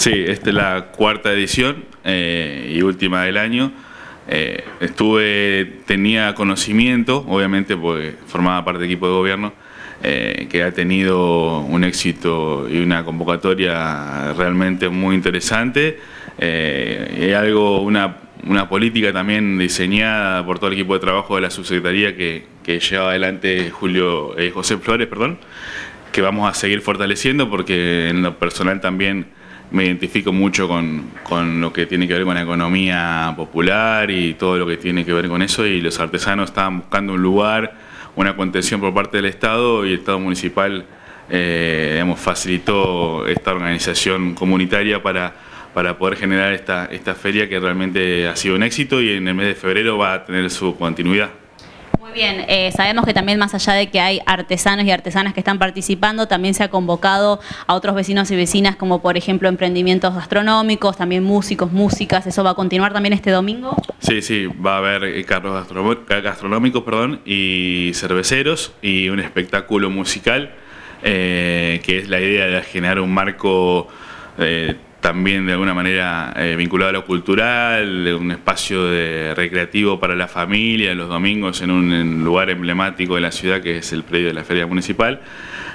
Sí, esta es la cuarta edición eh, y última del año. Eh, estuve, tenía conocimiento, obviamente porque formaba parte del equipo de gobierno, eh, que ha tenido un éxito y una convocatoria realmente muy interesante. y algo, una, una, política también diseñada por todo el equipo de trabajo de la subsecretaría que, que lleva adelante Julio, José Flores, perdón, que vamos a seguir fortaleciendo porque en lo personal también me identifico mucho con, con, lo que tiene que ver con la economía popular y todo lo que tiene que ver con eso y los artesanos estaban buscando un lugar, una contención por parte del Estado y el Estado municipal eh, facilitó esta organización comunitaria para, para poder generar esta, esta feria que realmente ha sido un éxito y en el mes de febrero va a tener su continuidad. Muy bien, eh, sabemos que también más allá de que hay artesanos y artesanas que están participando, también se ha convocado a otros vecinos y vecinas como por ejemplo emprendimientos gastronómicos, también músicos, músicas, ¿eso va a continuar también este domingo? Sí, sí, va a haber eh, carros gastronómicos perdón, y cerveceros y un espectáculo musical eh, que es la idea de generar un marco también de alguna manera eh, vinculado a lo cultural, un espacio recreativo para la familia los domingos en un lugar emblemático de la ciudad que es el predio de la Feria Municipal.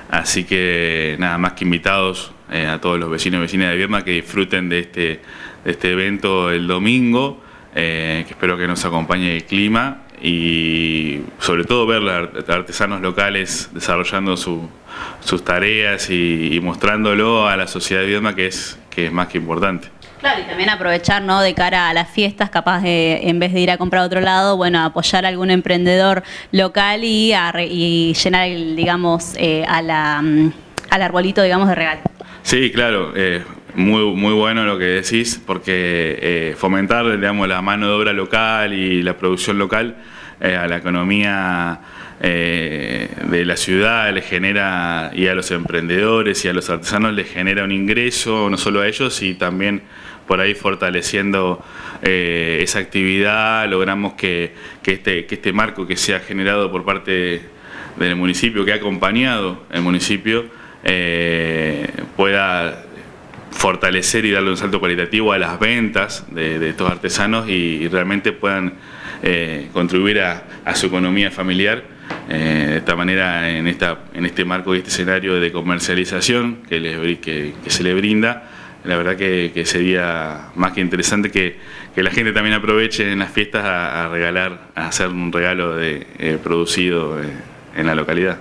Así que nada más que invitados eh, a todos los vecinos y vecinas de Vierma que disfruten de este, este evento el domingo, eh, que espero que nos acompañe el clima y sobre todo ver a artesanos locales desarrollando sus tareas y, mostrándolo a la sociedad de Viedma que es, que es más que importante. Claro, y también aprovechar, ¿no? De cara a las fiestas, capaz de, en vez de ir a comprar a otro lado, bueno, apoyar a algún emprendedor local y, y llenar, digamos, eh, a la, mm, al arbolito, digamos, de regalo. Sí, claro. Eh, muy, muy bueno lo que decís, porque eh, fomentar digamos, la mano de obra local y la producción local eh, a la economía eh, de la ciudad le genera, y a los emprendedores y a los artesanos les genera un ingreso, no solo a ellos, y también por ahí fortaleciendo esa actividad, logramos que, que, este, que este marco que se ha generado por parte del municipio, que ha acompañado el municipio, pueda fortalecer y darle un salto cualitativo a las ventas de, estos artesanos y, realmente puedan eh, contribuir a, su economía familiar eh, de esta manera en, esta, en este marco y este escenario de comercialización que, que, se le brinda. La verdad que, sería más que interesante que, la gente también aproveche en las fiestas a, regalar, a hacer un regalo de, eh, producido en la localidad.